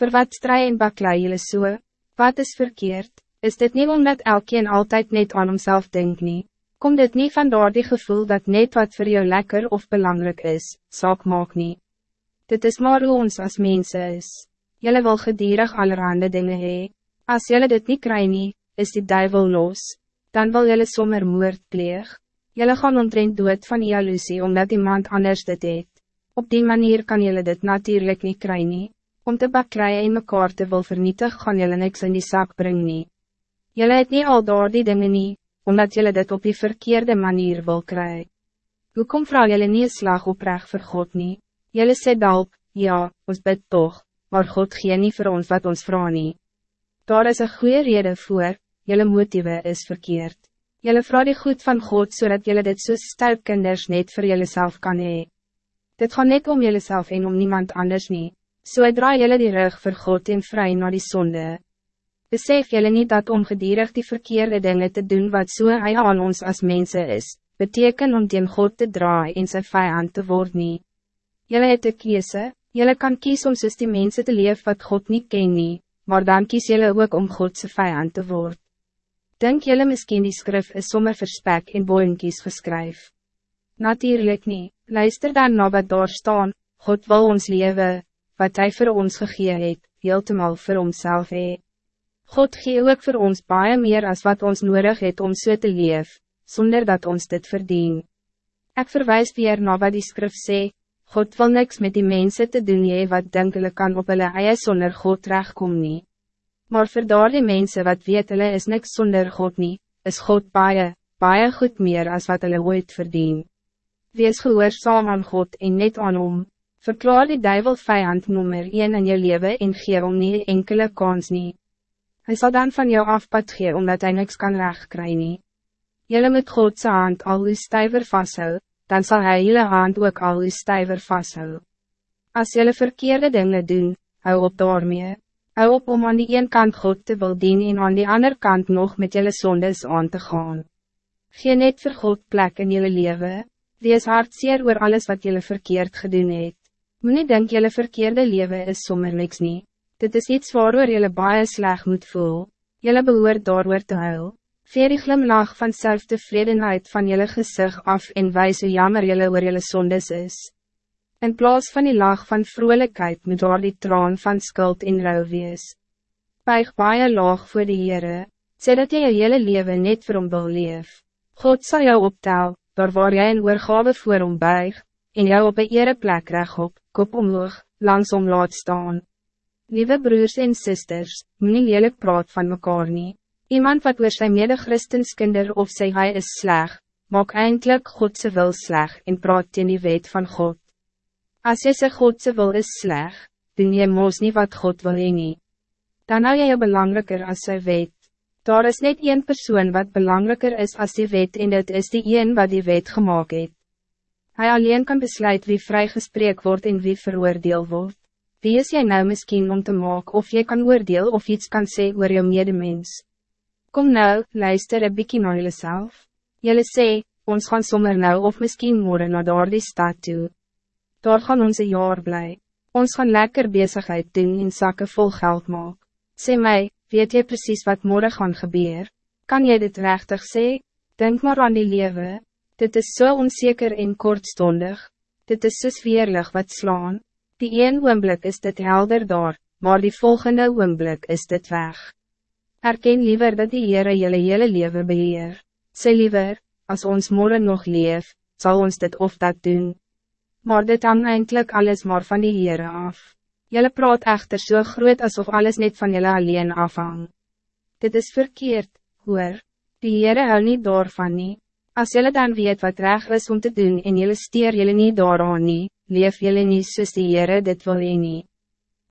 Voor wat strijd en baklei jullie so? Wat is verkeerd? Is dit niet omdat elkeen altijd net aan homself denkt niet? Komt dit niet van door die gevoel dat net wat voor jou lekker of belangrijk is, saak maak niet? Dit is maar hoe ons als mensen is. Jullie wil gedierig allerhande dingen hee. Als jullie dit niet krijgen, nie, is die duivel los. Dan wil jullie sommer moord pleeg. Jullie gaan ontrent dood van jaloezie omdat iemand anders dit deed. Op die manier kan jullie dit natuurlijk niet krijgen. Nie. Om te bakrijden en mekaar te wil vernietig, gaan jullie niks in die zak brengen. Nie. Jullie het niet al door die dingen niet, omdat jullie dit op die verkeerde manier wil krijgen. Hoe kom vrouw jullie niet een slag oprecht voor God niet? Jullie sê dalk, ja, ons bid toch, maar God gee niet voor ons wat ons vrouw niet. Daar is een goede reden voor, jullie motieve is verkeerd. Jullie vrouw die goed van God, zodat jullie dit so stout kinders net voor jullie zelf kan hee. Dit gaat niet om jullie zelf en om niemand anders niet. So draai jullie die rug voor God en vrij naar die zonde. Besef jullie niet dat om gedierig die verkeerde dingen te doen wat so hy aan ons als mensen is, beteken om teen God te draaien en zijn vijand te worden. Jullie het de kiese, jullie kan kies om soos die mensen te leven wat God niet ken nie, maar dan kies jullie ook om Godse vijand te worden. Denk jullie misschien die skrif is sommer verspek en boinkies geskryf? Natuurlijk niet. luister dan na wat daar staan, God wil ons leven, wat hij voor ons gegee het, heeltemal voor onszelf het. God gee ook voor ons baie meer als wat ons nodig het om so te leef, zonder dat ons dit verdien. Ik verwijs weer na wat die skrif sê, God wil niks met die mensen te doen jy wat denkelijk kan op hulle eie sonder God terechtkom nie. Maar voor daar die mense wat weet hulle is niks zonder God nie, is God baie, baie goed meer als wat hulle ooit verdien. Wees gehoorzaam aan God en net aan hom. Verklaar die duivel vijand nummer 1 in je leven en gee om nie enkele kans nie. Hy sal dan van jou afpad gee omdat hij niks kan regkry nie. Jylle moet Godse hand al uw stijver vasthou, dan zal hij jylle hand ook al uw stijver vasthou. Als jylle verkeerde dingen doen, hou op daarmee. Hou op om aan die een kant God te wil dien en aan die andere kant nog met jylle sondes aan te gaan. Gee net vir God plek in jylle leven. Wees hartseer oor alles wat jullie verkeerd gedoen het. Moet nie denk jullie verkeerde leven is sommer niks nie. Dit is iets waarover jullie baie sleg moet voel. Jullie behoort daarover te huil. Veer die glimlach van zelftevredenheid van jullie gezicht af en wijze jammer jullie oor jullie sondes is. In plaats van die lach van vrolijkheid moet daar die traan van skuld en rouw wees. Buig baie laag voor die Heere, sê dat jy jou hele leven net vir hom wil leef. God zal jou optel, daar waar jy een oorgave voor hom buig, en jou op een ere plek rechtop, kop omhoog, langsom laat staan. Lieve broers en sisters, moet nie lelijk praat van mekaar nie. Iemand wat oor sy mede christenskinder of sê hy is sleg, maak eindelijk Godse wil sleg en praat teen die wet van God. Als jy sê Godse wil is sleg, doen jy moos nie wat God wil heen nie. Dan hou jy jou belangrijker als sy wet. Daar is net één persoon wat belangrijker is als die wet en dit is die een wat die wet gemaakt het. Hij alleen kan besluiten wie vrijgesprek wordt en wie veroordeel wordt. Wie is jij nou misschien om te maken of je kan oordeel of iets kan zeggen oor jou medemens? Kom nou, luister een bykie na jylle self. Jylle sê, ons gaan sommer nou of misschien morgen naar daar die stad toe. Daar gaan onze jaar blij. Ons gaan lekker bezigheid doen en zakken vol geld maak. Sê mij, weet jy precies wat morgen gaan gebeur? Kan jy dit rechtig sê? Denk maar aan die lewe. Dit is zo so onzeker en kortstondig. Dit is so sfeerlig wat slaan. Die een oomblik is dit helder daar, maar die volgende oomblik is dit weg. Erken liever dat die Heere jylle hele leven beheer. Sê liever, als ons morgen nog leef, zal ons dit of dat doen. Maar dit hang eindelijk alles maar van die Heere af. Jelle praat echter zo so groot alsof alles net van jullie alleen afhang. Dit is verkeerd, hoor. Die Heere hou niet door van nie. As jelle dan weet wat reg is om te doen en jelle steer jelle niet door aan nie, leef jelle niet soos die Heere dit wil nie.